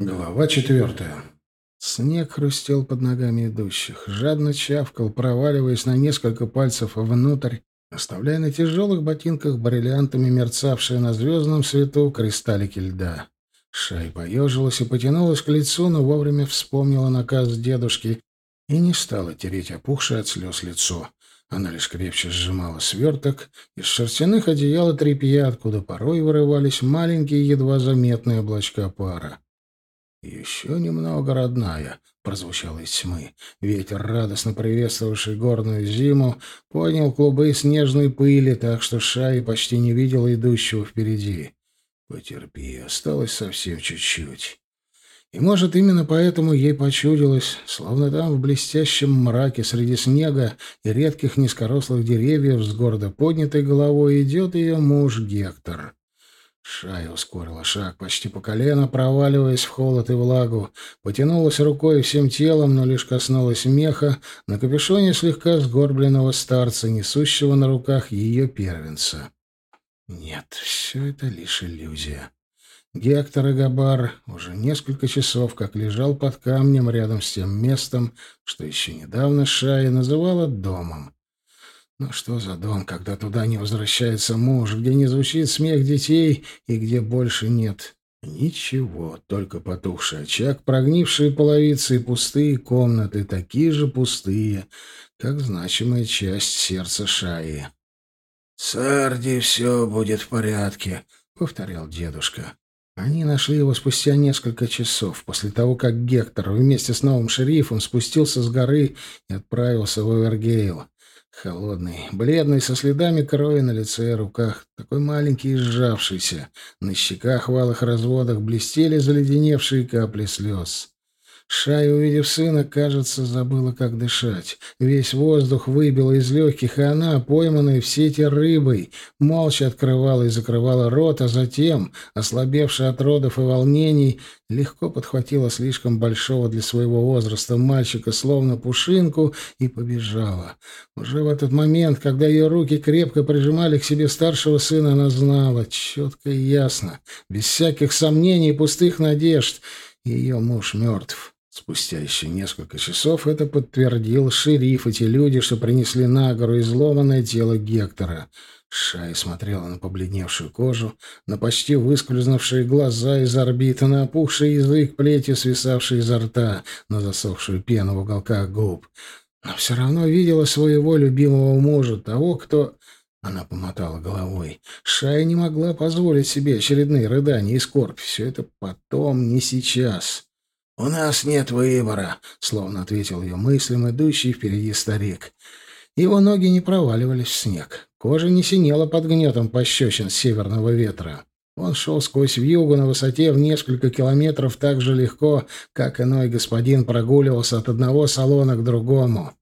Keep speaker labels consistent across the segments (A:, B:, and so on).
A: Глава четвертая. Снег хрустел под ногами идущих, жадно чавкал, проваливаясь на несколько пальцев внутрь, оставляя на тяжелых ботинках бриллиантами мерцавшие на звездном свету кристаллики льда. Шай поежилась и потянулась к лицу, но вовремя вспомнила наказ дедушки и не стала тереть опухшее от слез лицо. Она лишь крепче сжимала сверток из шерстяных одеял и тряпья, откуда порой вырывались маленькие, едва заметные облачка пара. «Еще немного, родная», — прозвучало из тьмы. Ветер, радостно приветствовавший горную зиму, поднял клубы снежной пыли, так что Шай почти не видела идущего впереди. «Потерпи, осталось совсем чуть-чуть». И, может, именно поэтому ей почудилось, словно там в блестящем мраке среди снега и редких низкорослых деревьев с гордо поднятой головой идет ее муж Гектор. Шая ускорила шаг почти по колено, проваливаясь в холод и влагу. Потянулась рукой всем телом, но лишь коснулась меха на капюшоне слегка сгорбленного старца, несущего на руках ее первенца. Нет, все это лишь иллюзия. Гектор и Габар уже несколько часов как лежал под камнем рядом с тем местом, что еще недавно Шая называла домом. Но что за дом, когда туда не возвращается муж, где не звучит смех детей и где больше нет ничего, только потухший очаг, прогнившие половицы и пустые комнаты, такие же пустые, как значимая часть сердца Шаи. «Сарди, все будет в порядке», — повторял дедушка. Они нашли его спустя несколько часов, после того, как Гектор вместе с новым шерифом спустился с горы и отправился в Овергейл. Холодный, бледный, со следами крови на лице и руках, такой маленький и сжавшийся. На щеках в алых разводах блестели заледеневшие капли слез. Шая, увидев сына, кажется, забыла, как дышать. Весь воздух выбило из легких, и она, пойманная в сети рыбой, молча открывала и закрывала рот, а затем, ослабевшая от родов и волнений, легко подхватила слишком большого для своего возраста мальчика, словно пушинку, и побежала. Уже в этот момент, когда ее руки крепко прижимали к себе старшего сына, она знала, четко и ясно, без всяких сомнений и пустых надежд, ее муж мертв. Спустя еще несколько часов это подтвердил шериф и те люди, что принесли на гору изломанное тело Гектора. Шай смотрела на побледневшую кожу, на почти выскользнувшие глаза из орбиты, на опухший язык, плетью свисавший изо рта, на засохшую пену в уголках губ. Но все равно видела своего любимого мужа, того, кто... Она помотала головой. Шая не могла позволить себе очередные рыдания и скорбь. Все это потом, не сейчас. «У нас нет выбора», — словно ответил ее мыслям идущий впереди старик. Его ноги не проваливались в снег. Кожа не синела под гнетом пощечин северного ветра. Он шел сквозь вьюгу на высоте в несколько километров так же легко, как иной господин прогуливался от одного салона к другому.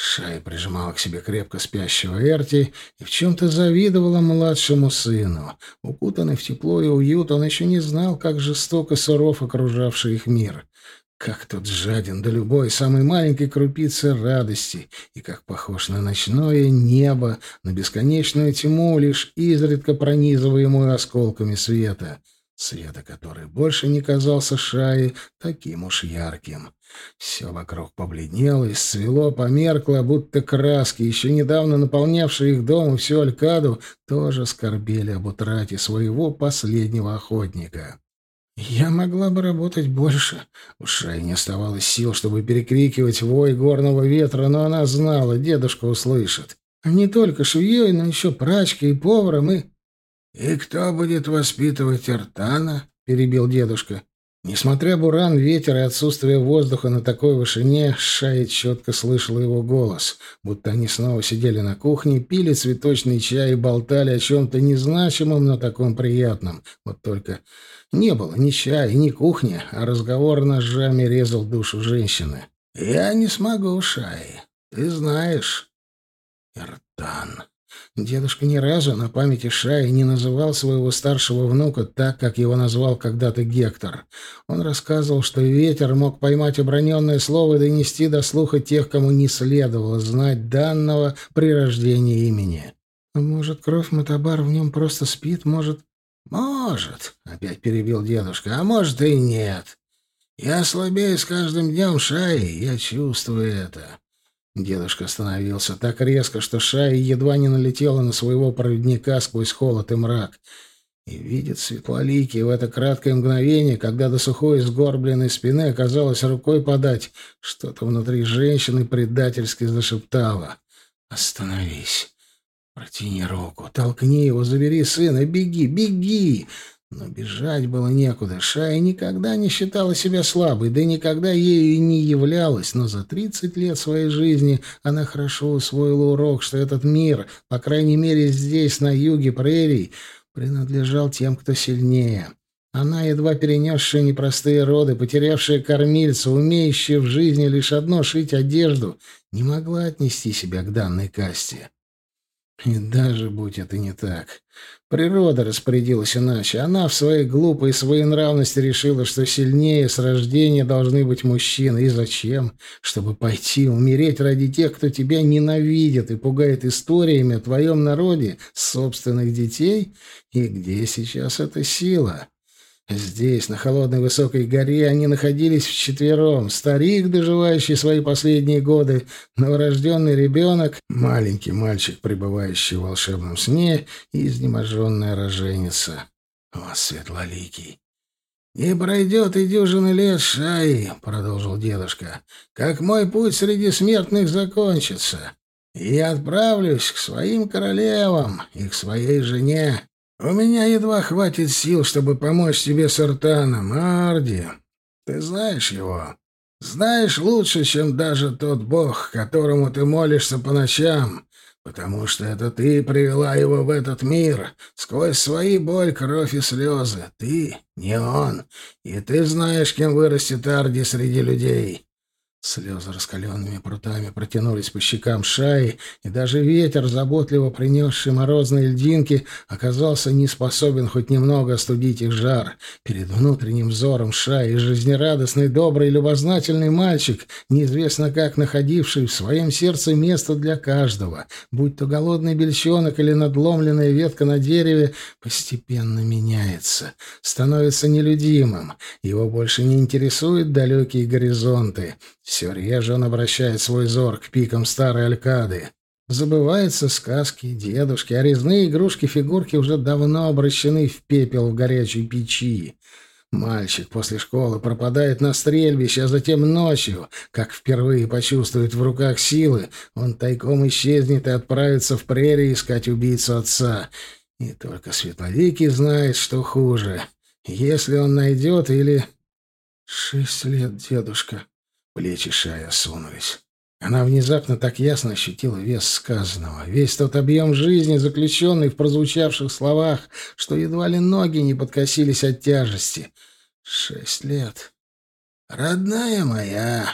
A: Шай прижимала к себе крепко спящего Эрти и в чем-то завидовала младшему сыну. Укутанный в тепло и уют, он еще не знал, как жестоко суров окружавший их мир. Как тот жаден до любой самой маленькой крупицы радости, и как похож на ночное небо, на бесконечную тьму, лишь изредка пронизываемую осколками света — света который больше не казался Шае таким уж ярким. Все вокруг побледнело, исцвело, померкло, будто краски, еще недавно наполнявшие их дом и всю Алькаду, тоже скорбели об утрате своего последнего охотника. Я могла бы работать больше. У Шай не оставалось сил, чтобы перекрикивать вой горного ветра, но она знала, дедушка услышит. Не только швеей, но еще прачкой и поваром, и... «И кто будет воспитывать Эртана?» — перебил дедушка. Несмотря буран, ветер и отсутствие воздуха на такой вышине, Шай четко слышала его голос, будто они снова сидели на кухне, пили цветочный чай и болтали о чем-то незначимом, но таком приятном. Вот только не было ни чая, ни кухни, а разговор ножами резал душу женщины. «Я не смогу, Шай, ты знаешь». Эртан. Дедушка ни разу на памяти Шаи не называл своего старшего внука так, как его назвал когда-то Гектор. Он рассказывал, что ветер мог поймать оброненное слово и донести до слуха тех, кому не следовало знать данного при рождении имени. «А может, кровь Матабар в нем просто спит, может...» «Может», — опять перебил дедушка, — «а может и нет. Я слабею с каждым днем, Шай, я чувствую это. Дедушка остановился так резко, что Шая едва не налетела на своего проводника сквозь холод и мрак. И видит светлоликий в это краткое мгновение, когда до сухой сгорбленной спины оказалось рукой подать, что-то внутри женщины предательски зашептало. «Остановись! Протяни руку, толкни его, забери сына, беги, беги!» Но бежать было некуда. Шая никогда не считала себя слабой, да никогда ею и не являлась, но за тридцать лет своей жизни она хорошо усвоила урок, что этот мир, по крайней мере здесь, на юге прерий, принадлежал тем, кто сильнее. Она, едва перенесшая непростые роды, потерявшая кормильца, умеющая в жизни лишь одно — шить одежду, не могла отнести себя к данной касте. И даже будь это не так. Природа распорядилась иначе. Она в своей глупой своенравности решила, что сильнее с рождения должны быть мужчины. И зачем? Чтобы пойти умереть ради тех, кто тебя ненавидит и пугает историями о твоем народе, собственных детей? И где сейчас эта сила? Здесь, на холодной высокой горе, они находились вчетвером. Старик, доживающий свои последние годы, новорожденный ребенок, маленький мальчик, пребывающий в волшебном сне, и изнеможенная роженица. О, светлоликий! «Не пройдет и дюжины лет, Шай», — продолжил дедушка, — «как мой путь среди смертных закончится. И отправлюсь к своим королевам и к своей жене. У меня едва хватит сил, чтобы помочь тебе с Артаном, Арди. Ты знаешь его? Знаешь лучше, чем даже тот бог, которому ты молишься по ночам, потому что это ты привела его в этот мир, сквозь свои боль, кровь и слезы. Ты, не он. И ты знаешь, кем вырастет Арди среди людей. Слезы раскаленными прутами протянулись по щекам шаи, и даже ветер, заботливо принесший морозные льдинки, оказался не способен хоть немного остудить их жар. Перед внутренним взором шаи жизнерадостный, добрый, любознательный мальчик, неизвестно как находивший в своем сердце место для каждого, будь то голодный бельчонок или надломленная ветка на дереве, постепенно меняется, становится нелюдимым. Его больше не интересуют далекие горизонты. Все реже он обращает свой зор к пикам старой Алькады. Забываются сказки, дедушки, а резные игрушки-фигурки уже давно обращены в пепел в горячей печи. Мальчик после школы пропадает на стрельбище, а затем ночью, как впервые почувствует в руках силы, он тайком исчезнет и отправится в прерии искать убийцу отца. И только Светлоликий знает, что хуже. Если он найдет или... Шесть лет, дедушка. Плечи Шая осунулись. Она внезапно так ясно ощутила вес сказанного, весь тот объем жизни, заключенный в прозвучавших словах, что едва ли ноги не подкосились от тяжести. Шесть лет. «Родная моя!»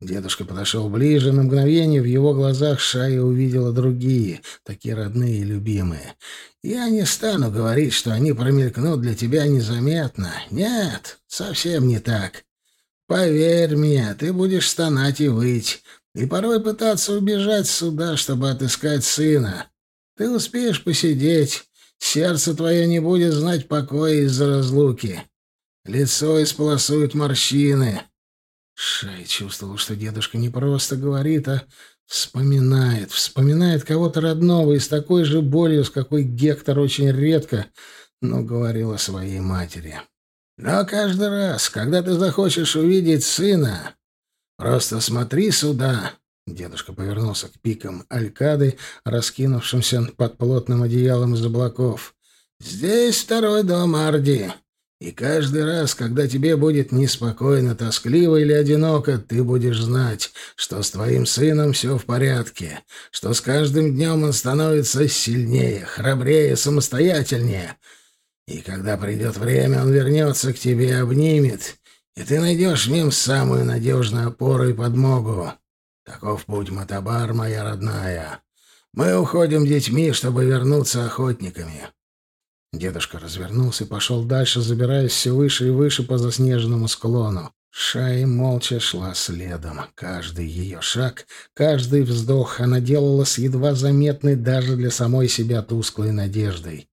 A: Дедушка подошел ближе, на мгновение в его глазах Шая увидела другие, такие родные и любимые. «Я не стану говорить, что они промелькнут для тебя незаметно. Нет, совсем не так. Поверь мне, ты будешь стонать и выть, и порой пытаться убежать сюда, чтобы отыскать сына. Ты успеешь посидеть, сердце твое не будет знать покоя из-за разлуки. Лицо исполосуют морщины. Шай чувствовал, что дедушка не просто говорит, а вспоминает, вспоминает кого-то родного и с такой же болью, с какой Гектор очень редко, но говорил о своей матери. Но каждый раз, когда ты захочешь увидеть сына, просто смотри сюда. Дедушка повернулся к пикам Алькады, раскинувшимся под плотным одеялом из облаков. Здесь второй дом Арди. И каждый раз, когда тебе будет неспокойно, тоскливо или одиноко, ты будешь знать, что с твоим сыном все в порядке, что с каждым днем он становится сильнее, храбрее, самостоятельнее, и когда придет время, он вернется к тебе и обнимет, и ты найдешь в нем самую надежную опору и подмогу. Таков путь, Матабар, моя родная. Мы уходим детьми, чтобы вернуться охотниками». Дедушка развернулся и пошел дальше, забираясь все выше и выше по заснеженному склону. Шай молча шла следом. Каждый ее шаг, каждый вздох она делала с едва заметной даже для самой себя тусклой надеждой.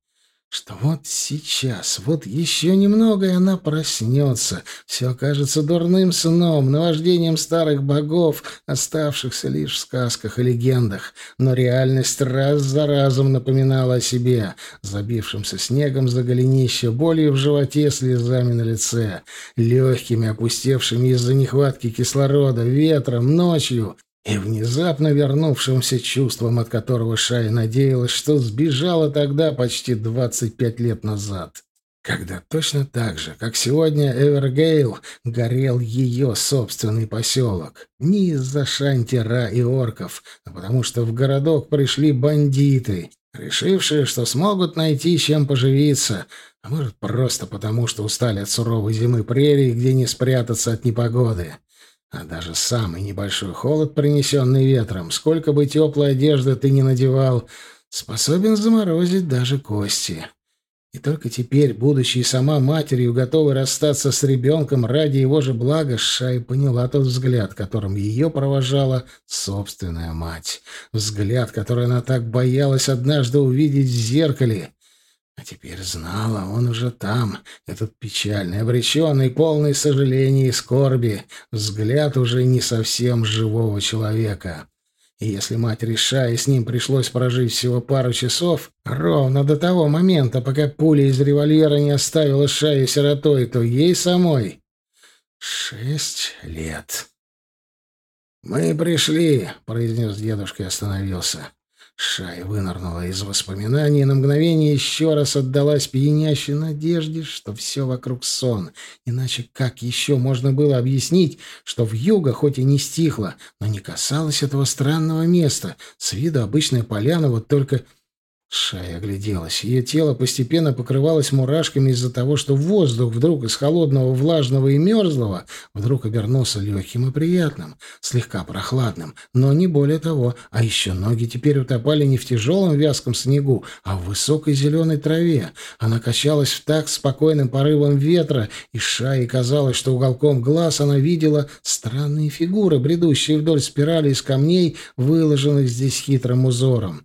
A: Что вот сейчас, вот еще немного, и она проснется. Все окажется дурным сном, наваждением старых богов, оставшихся лишь в сказках и легендах. Но реальность раз за разом напоминала о себе, забившимся снегом за голенище, болью в животе, слезами на лице, легкими, опустевшими из-за нехватки кислорода, ветром, ночью, и внезапно вернувшимся чувством, от которого Шай надеялась, что сбежала тогда почти 25 лет назад. Когда точно так же, как сегодня Эвергейл, горел ее собственный поселок. Не из-за шантера и орков, а потому что в городок пришли бандиты, решившие, что смогут найти чем поживиться, а может просто потому, что устали от суровой зимы прерии, где не спрятаться от непогоды. А даже самый небольшой холод, принесенный ветром, сколько бы теплой одежды ты ни надевал, способен заморозить даже кости. И только теперь, будучи сама матерью, готовой расстаться с ребенком ради его же блага, Шай поняла тот взгляд, которым ее провожала собственная мать. Взгляд, который она так боялась однажды увидеть в зеркале. А теперь знала, он уже там, этот печальный, обреченный, полный сожаления и скорби, взгляд уже не совсем живого человека. И если матери Шаи с ним пришлось прожить всего пару часов, ровно до того момента, пока пуля из револьвера не оставила Шаи сиротой, то ей самой шесть лет. «Мы пришли», — произнес дедушка и остановился. Шай вынырнула из воспоминаний и на мгновение еще раз отдалась пьянящей надежде, что все вокруг сон. Иначе как еще можно было объяснить, что в юго хоть и не стихло, но не касалось этого странного места, с виду обычная поляна, вот только Шая огляделась. Ее тело постепенно покрывалось мурашками из-за того, что воздух вдруг из холодного, влажного и мерзлого вдруг обернулся легким и приятным, слегка прохладным, но не более того. А еще ноги теперь утопали не в тяжелом вязком снегу, а в высокой зеленой траве. Она качалась в так спокойным порывом ветра, и Шае казалось, что уголком глаз она видела странные фигуры, бредущие вдоль спирали из камней, выложенных здесь хитрым узором.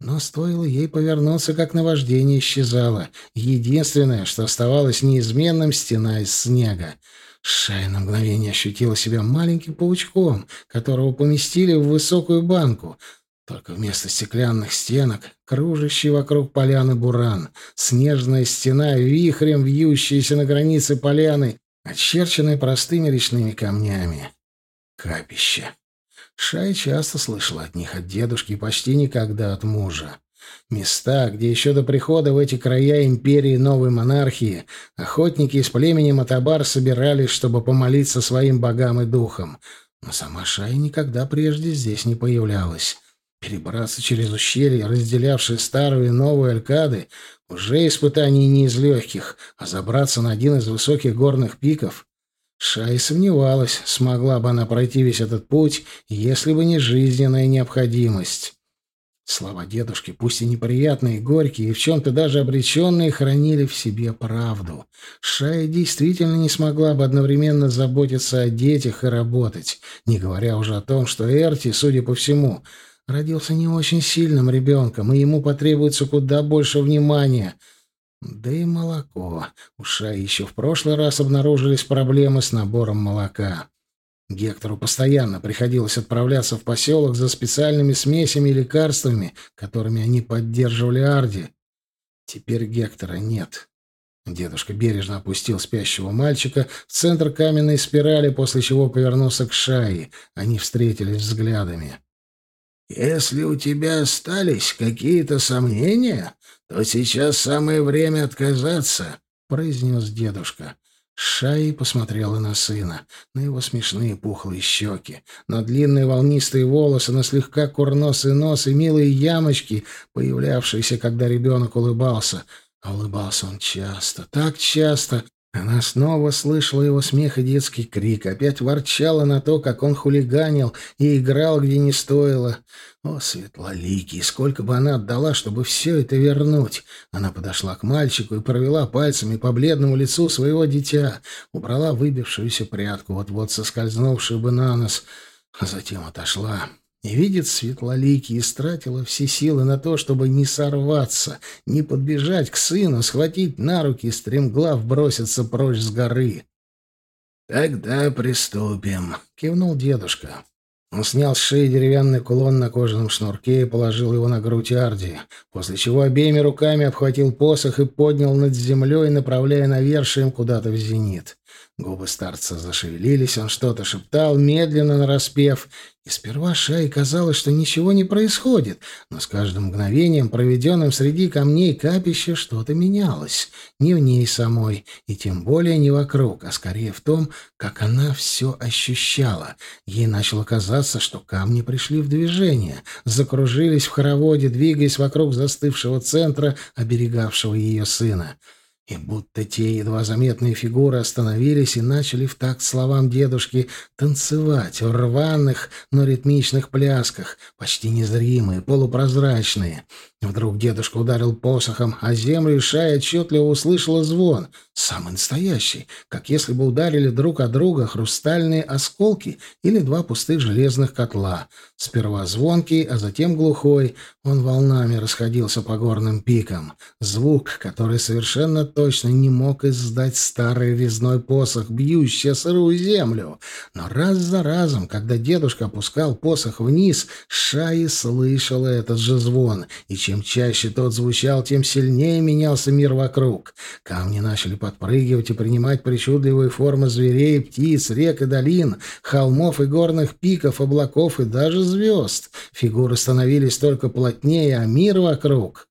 A: Но стоило ей повернуться, как наваждение исчезало. Единственное, что оставалось неизменным — стена из снега. Шай на мгновение ощутила себя маленьким паучком, которого поместили в высокую банку. Только вместо стеклянных стенок — кружащий вокруг поляны буран, снежная стена, вихрем вьющаяся на границе поляны, очерченная простыми речными камнями. Капище. Шай часто слышала от них, от дедушки, почти никогда от мужа. Места, где еще до прихода в эти края империи новой монархии охотники из племени Матабар собирались, чтобы помолиться своим богам и духам. Но сама Шай никогда прежде здесь не появлялась. Перебраться через ущелье, разделявшее старую и новую Алькады, уже испытание не из легких, а забраться на один из высоких горных пиков Шай сомневалась, смогла бы она пройти весь этот путь, если бы не жизненная необходимость. Слова дедушки, пусть и неприятные, горькие и в чем-то даже обреченные, хранили в себе правду. Шая действительно не смогла бы одновременно заботиться о детях и работать, не говоря уже о том, что Эрти, судя по всему, родился не очень сильным ребенком, и ему потребуется куда больше внимания — да и молоко. У Шаи еще в прошлый раз обнаружились проблемы с набором молока. Гектору постоянно приходилось отправляться в поселок за специальными смесями и лекарствами, которыми они поддерживали Арди. Теперь Гектора нет. Дедушка бережно опустил спящего мальчика в центр каменной спирали, после чего повернулся к Шаи. Они встретились взглядами. «Если у тебя остались какие-то сомнения, то сейчас самое время отказаться», — произнес дедушка. Шай посмотрела на сына, на его смешные пухлые щеки, на длинные волнистые волосы, на слегка курносый нос и милые ямочки, появлявшиеся, когда ребенок улыбался. А улыбался он часто, так часто, она снова слышала его смех и детский крик, опять ворчала на то, как он хулиганил и играл, где не стоило. О, светлоликий, сколько бы она отдала, чтобы все это вернуть! Она подошла к мальчику и провела пальцами по бледному лицу своего дитя, убрала выбившуюся прядку, вот-вот соскользнувшую бы на нос, а затем отошла и видит светлоликий, истратила все силы на то, чтобы не сорваться, не подбежать к сыну, схватить на руки и стремглав броситься прочь с горы. «Тогда приступим», — кивнул дедушка. Он снял с шеи деревянный кулон на кожаном шнурке и положил его на грудь Арди, после чего обеими руками обхватил посох и поднял над землей, направляя навершием куда-то в зенит. Губы старца зашевелились, он что-то шептал, медленно нараспев, и сперва Шае казалось, что ничего не происходит, но с каждым мгновением, проведенным среди камней капища, что-то менялось. Не в ней самой, и тем более не вокруг, а скорее в том, как она все ощущала. Ей начало казаться, что камни пришли в движение, закружились в хороводе, двигаясь вокруг застывшего центра, оберегавшего ее сына. И будто те едва заметные фигуры остановились и начали в такт словам дедушки танцевать в рваных, но ритмичных плясках, почти незримые, полупрозрачные. Вдруг дедушка ударил посохом, а землю, и Шай отчетливо услышала звон, самый настоящий, как если бы ударили друг от друга хрустальные осколки или два пустых железных котла. Сперва звонкий, а затем глухой. Он волнами расходился по горным пикам. Звук, который совершенно точно не мог издать старый резной посох, бьющий сырую землю. Но раз за разом, когда дедушка опускал посох вниз, Шай слышала этот же звон, и чем чаще тот звучал, тем сильнее менялся мир вокруг. Камни начали подпрыгивать и принимать причудливые формы зверей, птиц, рек и долин, холмов и горных пиков, облаков и даже звезд. Фигуры становились только плотнее, а мир вокруг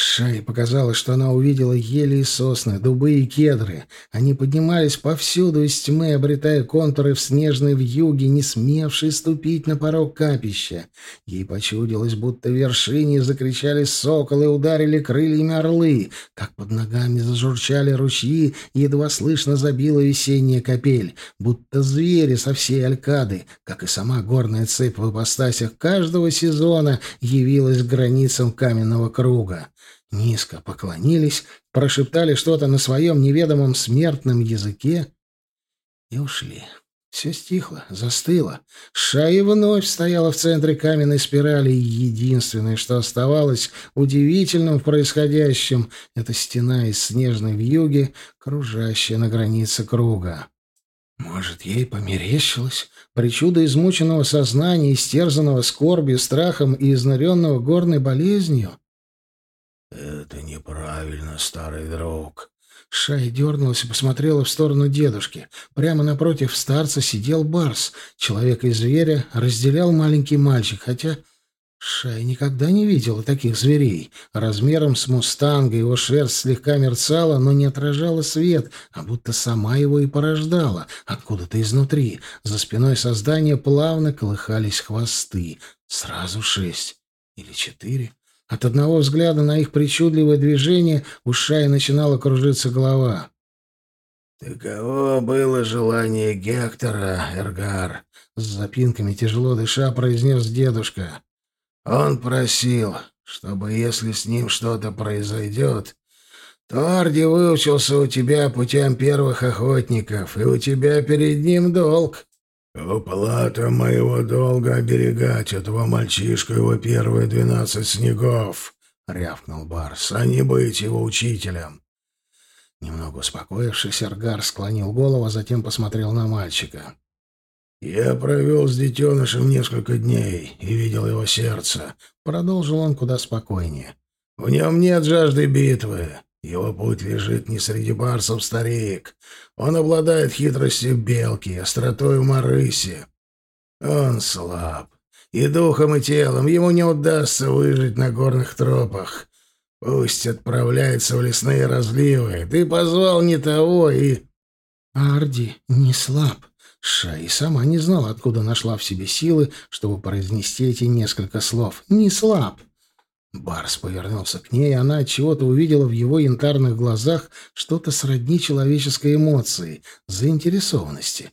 A: Шае показалось, что она увидела ели и сосны, дубы и кедры. Они поднимались повсюду из тьмы, обретая контуры в снежной вьюге, не смевшей ступить на порог капища. Ей почудилось, будто в вершине закричали соколы ударили крыльями орлы, как под ногами зажурчали ручьи, едва слышно забила весенняя капель, будто звери со всей Алькады, как и сама горная цепь в ипостасях каждого сезона, явилась границам каменного круга. Низко поклонились, прошептали что-то на своем неведомом смертном языке и ушли. Все стихло, застыло. Шая вновь стояла в центре каменной спирали, и единственное, что оставалось удивительным в происходящем, — это стена из снежной вьюги, кружащая на границе круга. Может, ей померещилось? Причуда измученного сознания, истерзанного скорбью, страхом и изнуренного горной болезнью?
B: «Это неправильно, старый друг».
A: Шай дернулась и посмотрела в сторону дедушки. Прямо напротив старца сидел барс. Человека и зверя разделял маленький мальчик, хотя Шай никогда не видела таких зверей. Размером с мустанга его шерсть слегка мерцала, но не отражала свет, а будто сама его и порождала, откуда-то изнутри. За спиной создания плавно колыхались хвосты. Сразу шесть или четыре. От одного взгляда на их причудливое движение у Шая начинала кружиться голова.
B: «Таково было желание Гектора, Эргар», — с запинками тяжело дыша произнес дедушка. «Он просил, чтобы, если с ним что-то произойдет, то Арди выучился у тебя путям первых охотников, и у тебя перед ним долг».
C: «Уплата моего долга оберегать этого мальчишку его первые двенадцать снегов», — рявкнул Барс, — «а не быть его учителем».
A: Немного успокоившись, Аргар склонил голову, а затем посмотрел на мальчика.
C: «Я провел с детенышем несколько дней и видел его сердце», — продолжил он куда спокойнее. «В нем нет жажды битвы. Его путь лежит не среди барсов старик. Он обладает хитростью белки, остротой марыси. Он слаб. И духом, и телом ему не удастся выжить на горных тропах. Пусть отправляется в лесные разливы. Ты позвал не того и...
A: Арди не слаб. Шай сама не знала, откуда нашла в себе силы, чтобы произнести эти несколько слов. Не слаб. Барс повернулся к ней, и она чего-то увидела в его янтарных глазах что-то сродни человеческой эмоции, заинтересованности.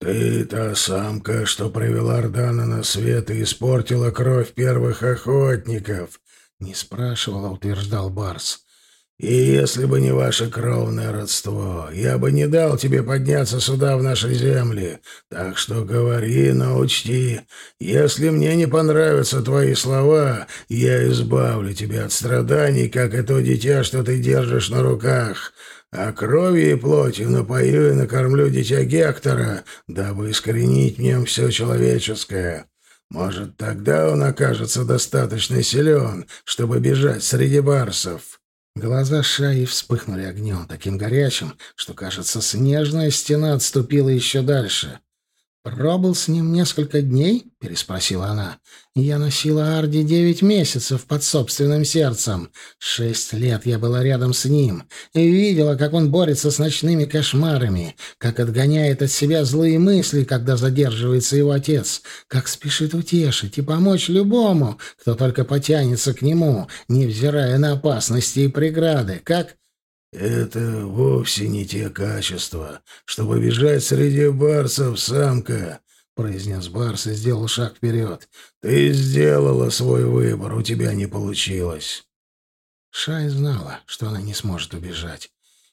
C: «Ты та самка, что привела Ордана на свет и испортила кровь первых охотников», — не спрашивал, а утверждал Барс. И если бы не ваше кровное родство, я бы не дал тебе подняться сюда, в наши земли. Так что говори, но учти, если мне не понравятся твои слова, я избавлю тебя от страданий, как и то дитя, что ты держишь на руках. А кровью и плотью напою и накормлю дитя Гектора, дабы искоренить в нем все человеческое. Может, тогда он окажется достаточно силен, чтобы бежать среди барсов».
A: Глаза Шаи вспыхнули огнем, таким горячим, что, кажется, снежная стена отступила еще дальше. «Пробыл с ним несколько дней?» — переспросила она. «Я носила Арди девять месяцев под собственным сердцем. Шесть лет я была рядом с ним и видела, как он борется с ночными кошмарами, как отгоняет от себя злые мысли, когда задерживается его отец, как спешит утешить и помочь любому, кто только потянется к нему, невзирая на опасности и преграды, как...»
C: «Это вовсе не те качества, чтобы бежать среди барсов, самка», — произнес Барс и сделал шаг вперед. «Ты сделала свой выбор, у тебя не получилось».
A: Шай знала, что она не сможет убежать.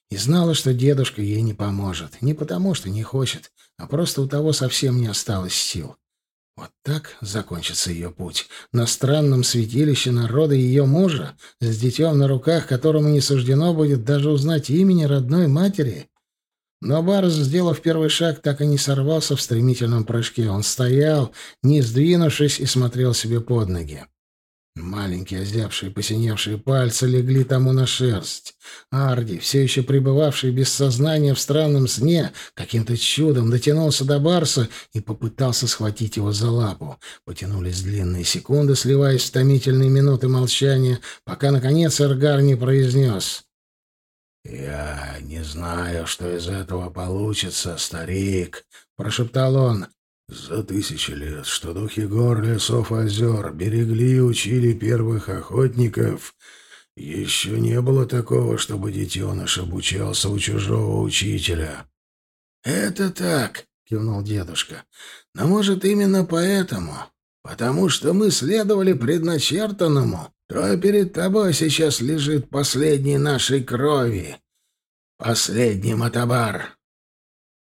A: И знала, что дедушка ей не поможет. Не потому, что не хочет, а просто у того совсем не осталось сил. Вот так закончится ее путь. На странном святилище народа ее мужа, с детем на руках, которому не суждено будет даже узнать имени родной матери. Но Барс, сделав первый шаг, так и не сорвался в стремительном прыжке. Он стоял, не сдвинувшись, и смотрел себе под ноги. Маленькие, озябшие, посиневшие пальцы легли тому на шерсть. Арди, все еще пребывавший без сознания в странном сне, каким-то чудом дотянулся до Барса и попытался схватить его за лапу. Потянулись длинные секунды, сливаясь в томительные минуты молчания, пока, наконец, Эргар не произнес.
C: «Я не знаю, что из этого получится, старик», — прошептал он. За тысячи лет, что духи гор, лесов, озер берегли и учили первых охотников, еще не было такого, чтобы детеныш обучался у чужого учителя.
B: — Это так, — кивнул дедушка. — Но, может, именно поэтому, потому что мы следовали предначертанному, то перед тобой сейчас лежит последний нашей крови. Последний Матабар.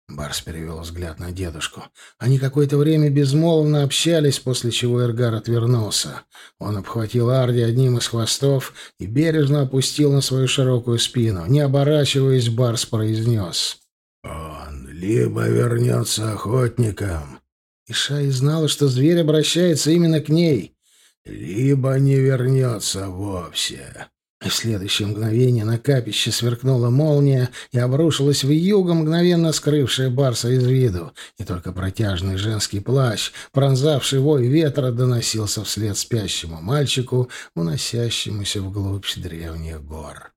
A: Барс перевел взгляд на дедушку. Они какое-то время безмолвно общались, после чего Эргар отвернулся. Он обхватил Арди одним из хвостов и бережно опустил на свою широкую спину. Не оборачиваясь, Барс произнес.
C: «Он либо вернется охотником».
A: И Шай знала, что зверь обращается именно к ней.
C: «Либо не вернется вовсе».
A: И в следующее мгновение на капище сверкнула молния и обрушилась в юго, мгновенно скрывшая Барса из виду. И только протяжный женский плащ, пронзавший вой ветра, доносился вслед спящему мальчику, уносящемуся вглубь древних гор.